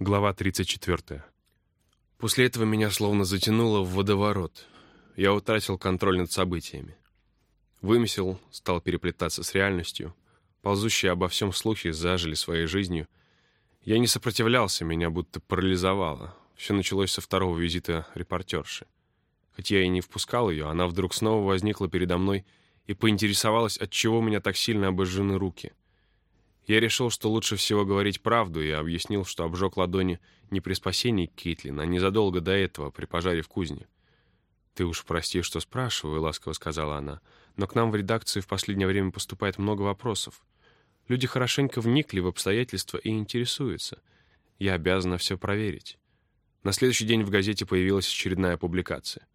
Глава 34. После этого меня словно затянуло в водоворот. Я утратил контроль над событиями. Вымысел стал переплетаться с реальностью. Ползущие обо всем слухи зажили своей жизнью. Я не сопротивлялся, меня будто парализовало. Все началось со второго визита репортерши. Хоть я и не впускал ее, она вдруг снова возникла передо мной и поинтересовалась, от чего у меня так сильно обожжены руки — я решил, что лучше всего говорить правду, и объяснил, что обжег ладони не при спасении Кейтлин, а незадолго до этого, при пожаре в кузне. «Ты уж прости, что спрашиваю», — ласково сказала она, «но к нам в редакцию в последнее время поступает много вопросов. Люди хорошенько вникли в обстоятельства и интересуются. Я обязана все проверить». На следующий день в газете появилась очередная публикация.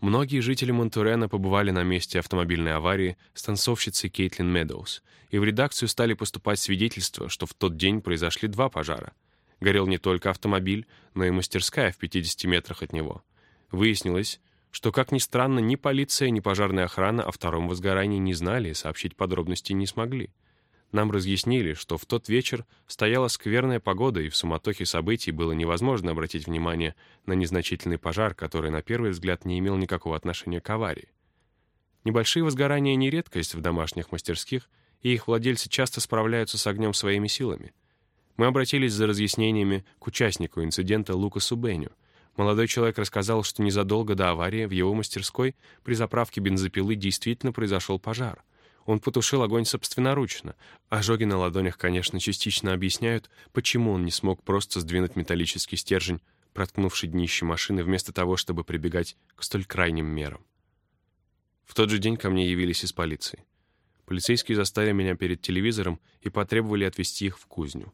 Многие жители Монтурена побывали на месте автомобильной аварии с танцовщицей Кейтлин Медоуз, и в редакцию стали поступать свидетельства, что в тот день произошли два пожара. Горел не только автомобиль, но и мастерская в 50 метрах от него. Выяснилось, что, как ни странно, ни полиция, ни пожарная охрана о втором возгорании не знали и сообщить подробности не смогли. Нам разъяснили, что в тот вечер стояла скверная погода, и в суматохе событий было невозможно обратить внимание на незначительный пожар, который на первый взгляд не имел никакого отношения к аварии. Небольшие возгорания не редкость в домашних мастерских, и их владельцы часто справляются с огнем своими силами. Мы обратились за разъяснениями к участнику инцидента Лукасу Беню. Молодой человек рассказал, что незадолго до аварии в его мастерской при заправке бензопилы действительно произошел пожар — он потушил огонь собственноручно. Ожоги на ладонях, конечно, частично объясняют, почему он не смог просто сдвинуть металлический стержень, проткнувший днище машины, вместо того, чтобы прибегать к столь крайним мерам. В тот же день ко мне явились из полиции. Полицейские заставили меня перед телевизором и потребовали отвезти их в кузню.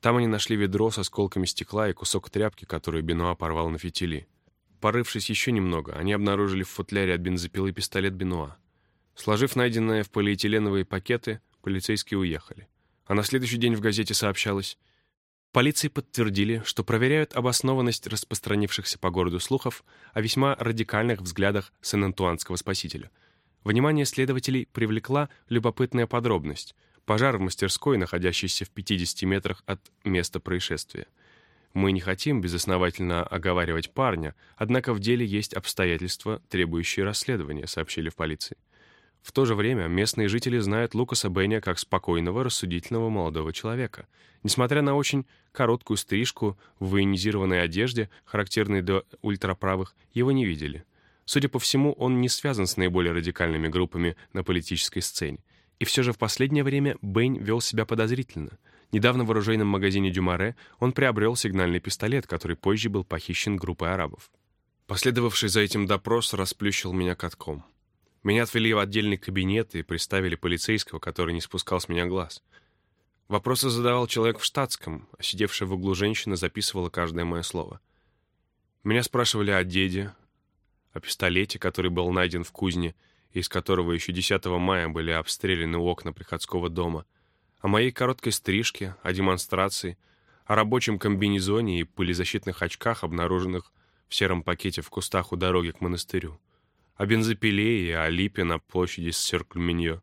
Там они нашли ведро с осколками стекла и кусок тряпки, которую Бенуа порвал на фитили. Порывшись еще немного, они обнаружили в футляре от бензопилы пистолет Бенуа. Сложив найденное в полиэтиленовые пакеты, полицейские уехали. А на следующий день в газете сообщалось, Полиции подтвердили, что проверяют обоснованность распространившихся по городу слухов о весьма радикальных взглядах Сен-Антуанского спасителя. Внимание следователей привлекла любопытная подробность — пожар в мастерской, находящейся в 50 метрах от места происшествия. Мы не хотим безосновательно оговаривать парня, однако в деле есть обстоятельства, требующие расследования, сообщили в полиции. В то же время местные жители знают Лукаса Бення как спокойного, рассудительного молодого человека. Несмотря на очень короткую стрижку в военизированной одежде, характерной для ультраправых, его не видели. Судя по всему, он не связан с наиболее радикальными группами на политической сцене. И все же в последнее время Бэйн вел себя подозрительно. Недавно в оружейном магазине Дюмаре он приобрел сигнальный пистолет, который позже был похищен группой арабов. Последовавший за этим допрос расплющил меня катком. Меня отвели в отдельный кабинет и приставили полицейского, который не спускал с меня глаз. Вопросы задавал человек в штатском, а сидевшая в углу женщина записывала каждое мое слово. Меня спрашивали о деде, о пистолете, который был найден в кузне, из которого еще 10 мая были обстреляны окна приходского дома, о моей короткой стрижке, о демонстрации, о рабочем комбинезоне и пылезащитных очках, обнаруженных в сером пакете в кустах у дороги к монастырю о бензопиле и о липе на площади с Серкль-Миньо,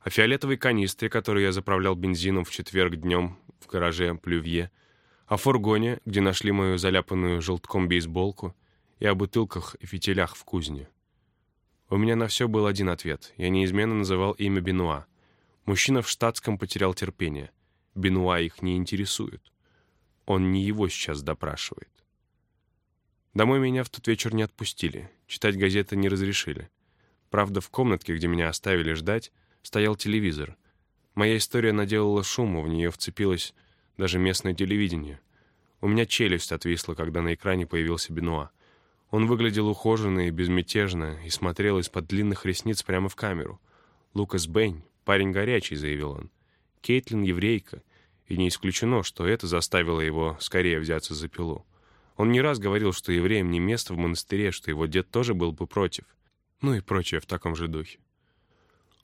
о фиолетовой канистре, которую я заправлял бензином в четверг днем в гараже Плювье, о фургоне, где нашли мою заляпанную желтком бейсболку, и о бутылках и фитилях в кузне. У меня на все был один ответ. Я неизменно называл имя Бенуа. Мужчина в штатском потерял терпение. Бенуа их не интересует. Он не его сейчас допрашивает. Домой меня в тот вечер не отпустили, читать газеты не разрешили. Правда, в комнатке, где меня оставили ждать, стоял телевизор. Моя история наделала шуму, в нее вцепилось даже местное телевидение. У меня челюсть отвисла, когда на экране появился Бенуа. Он выглядел ухоженно и безмятежно и смотрел из-под длинных ресниц прямо в камеру. «Лукас Бэйн, парень горячий», — заявил он. «Кейтлин еврейка, и не исключено, что это заставило его скорее взяться за пилу. Он не раз говорил, что евреям не место в монастыре, что его дед тоже был бы против. Ну и прочее в таком же духе.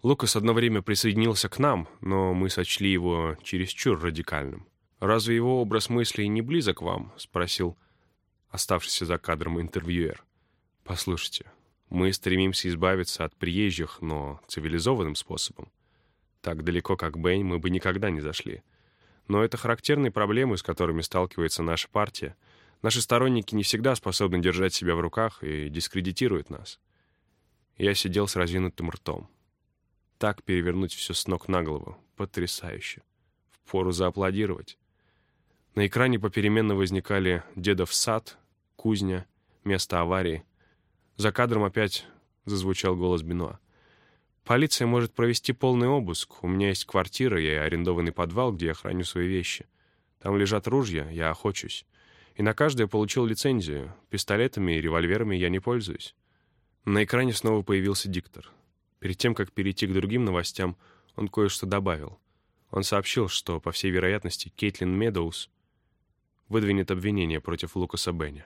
Лукас одно время присоединился к нам, но мы сочли его чересчур радикальным. «Разве его образ мыслей не близок вам?» — спросил оставшийся за кадром интервьюер. «Послушайте, мы стремимся избавиться от приезжих, но цивилизованным способом. Так далеко, как Бэйн, мы бы никогда не зашли. Но это характерные проблемы, с которыми сталкивается наша партия. Наши сторонники не всегда способны держать себя в руках и дискредитируют нас. Я сидел с разинутым ртом. Так перевернуть все с ног на голову. Потрясающе. Впору зааплодировать. На экране попеременно возникали дедов сад, кузня, место аварии. За кадром опять зазвучал голос Бенуа. Полиция может провести полный обыск. У меня есть квартира и арендованный подвал, где я храню свои вещи. Там лежат ружья, я охочусь. И на каждое получил лицензию. Пистолетами и револьверами я не пользуюсь. На экране снова появился диктор. Перед тем, как перейти к другим новостям, он кое-что добавил. Он сообщил, что, по всей вероятности, Кейтлин Медоуз выдвинет обвинение против Лукаса Бенни.